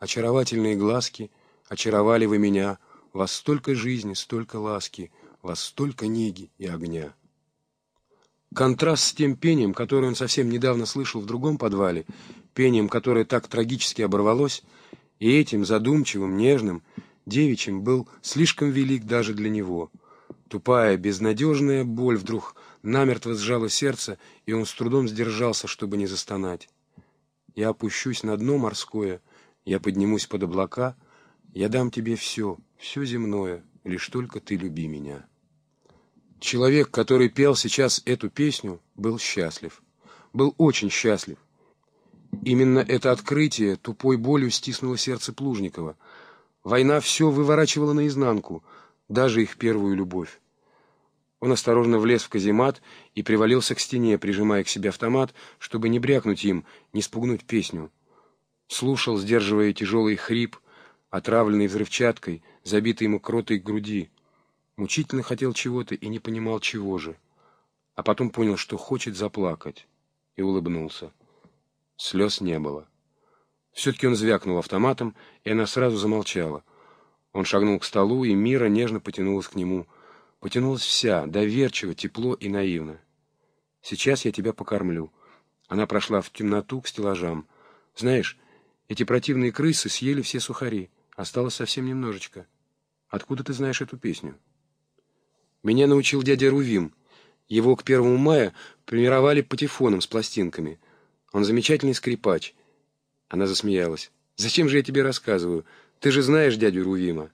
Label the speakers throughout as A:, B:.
A: Очаровательные глазки, очаровали вы меня, Вас столько жизни, столько ласки, Вас столько неги и огня. Контраст с тем пением, которое он совсем недавно слышал в другом подвале, пением, которое так трагически оборвалось, и этим задумчивым, нежным, девичьим был слишком велик даже для него. Тупая, безнадежная боль вдруг намертво сжала сердце, и он с трудом сдержался, чтобы не застонать. Я опущусь на дно морское, я поднимусь под облака, я дам тебе все, все земное, лишь только ты люби меня. Человек, который пел сейчас эту песню, был счастлив. Был очень счастлив. Именно это открытие тупой болью стиснуло сердце Плужникова. Война все выворачивала наизнанку, даже их первую любовь. Он осторожно влез в каземат и привалился к стене, прижимая к себе автомат, чтобы не брякнуть им, не спугнуть песню. Слушал, сдерживая тяжелый хрип, отравленный взрывчаткой, забитый ему кротой груди. Мучительно хотел чего-то и не понимал, чего же. А потом понял, что хочет заплакать, и улыбнулся. Слез не было. Все-таки он звякнул автоматом, и она сразу замолчала. Он шагнул к столу, и Мира нежно потянулась к нему. Потянулась вся, доверчиво, тепло и наивно. «Сейчас я тебя покормлю». Она прошла в темноту к стеллажам. «Знаешь, эти противные крысы съели все сухари. Осталось совсем немножечко. Откуда ты знаешь эту песню?» «Меня научил дядя Рувим. Его к первому мая примировали патефоном с пластинками». Он замечательный скрипач. Она засмеялась. Зачем же я тебе рассказываю? Ты же знаешь дядю Рувима.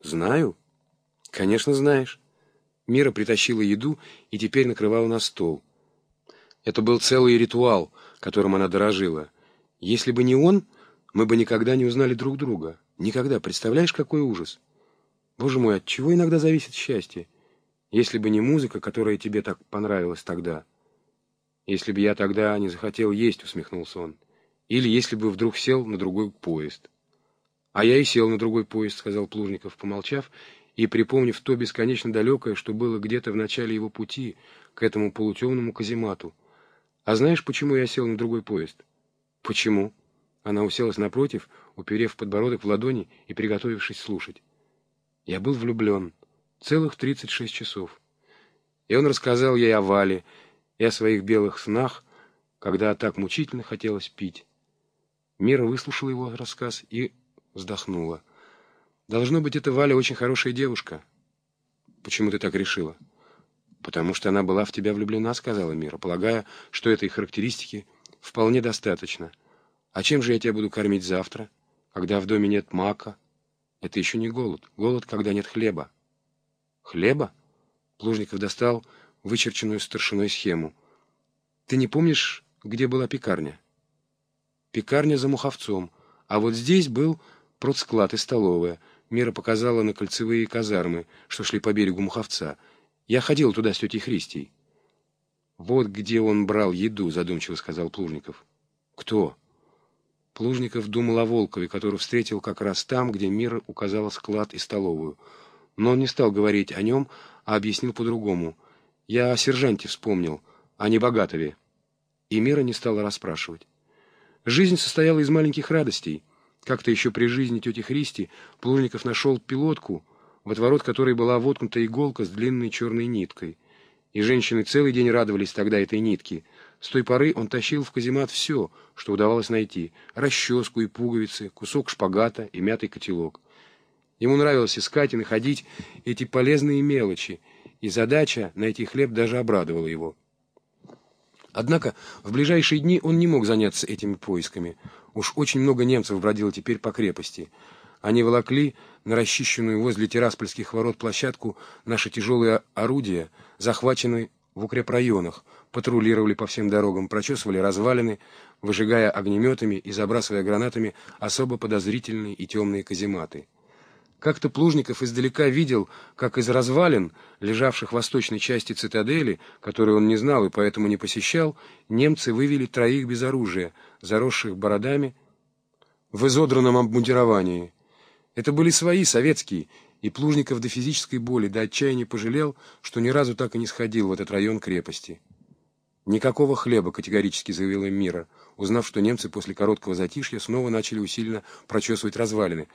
A: Знаю? Конечно, знаешь. Мира притащила еду и теперь накрывала на стол. Это был целый ритуал, которым она дорожила. Если бы не он, мы бы никогда не узнали друг друга. Никогда. Представляешь, какой ужас? Боже мой, от чего иногда зависит счастье? Если бы не музыка, которая тебе так понравилась тогда — «Если бы я тогда не захотел есть», — усмехнулся он. «Или если бы вдруг сел на другой поезд». «А я и сел на другой поезд», — сказал Плужников, помолчав, и припомнив то бесконечно далекое, что было где-то в начале его пути к этому полутемному каземату. «А знаешь, почему я сел на другой поезд?» «Почему?» Она уселась напротив, уперев подбородок в ладони и приготовившись слушать. «Я был влюблен. Целых тридцать шесть часов». И он рассказал ей о Вале, и о своих белых снах, когда так мучительно хотелось пить. Мира выслушала его рассказ и вздохнула. «Должно быть, эта Валя очень хорошая девушка». «Почему ты так решила?» «Потому что она была в тебя влюблена», — сказала Мира, полагая, что этой характеристики вполне достаточно. «А чем же я тебя буду кормить завтра, когда в доме нет мака?» «Это еще не голод. Голод, когда нет хлеба». «Хлеба?» Плужников достал вычерченную старшиной схему. Ты не помнишь, где была пекарня? Пекарня за Муховцом, а вот здесь был продсклад и столовая. Мира показала на кольцевые казармы, что шли по берегу Муховца. Я ходил туда с тетей Христей. «Вот где он брал еду», — задумчиво сказал Плужников. «Кто?» Плужников думал о Волкове, который встретил как раз там, где Мира указала склад и столовую. Но он не стал говорить о нем, а объяснил по-другому — я о сержанте вспомнил, а не Богатове. И Мира не стала расспрашивать. Жизнь состояла из маленьких радостей. Как-то еще при жизни тети Христи Плужников нашел пилотку, в отворот которой была воткнута иголка с длинной черной ниткой. И женщины целый день радовались тогда этой нитке. С той поры он тащил в каземат все, что удавалось найти. Расческу и пуговицы, кусок шпагата и мятый котелок. Ему нравилось искать и находить эти полезные мелочи — и задача найти хлеб даже обрадовала его. Однако в ближайшие дни он не мог заняться этими поисками. Уж очень много немцев бродило теперь по крепости. Они волокли на расчищенную возле Тираспольских ворот площадку наши тяжелые орудия, захваченные в укрепрайонах, патрулировали по всем дорогам, прочесывали развалины, выжигая огнеметами и забрасывая гранатами особо подозрительные и темные казематы. Как-то Плужников издалека видел, как из развалин, лежавших в восточной части цитадели, которую он не знал и поэтому не посещал, немцы вывели троих без оружия, заросших бородами, в изодранном обмундировании. Это были свои, советские, и Плужников до физической боли, до отчаяния пожалел, что ни разу так и не сходил в этот район крепости. «Никакого хлеба», — категорически заявила Мира, узнав, что немцы после короткого затишья снова начали усиленно прочесывать развалины,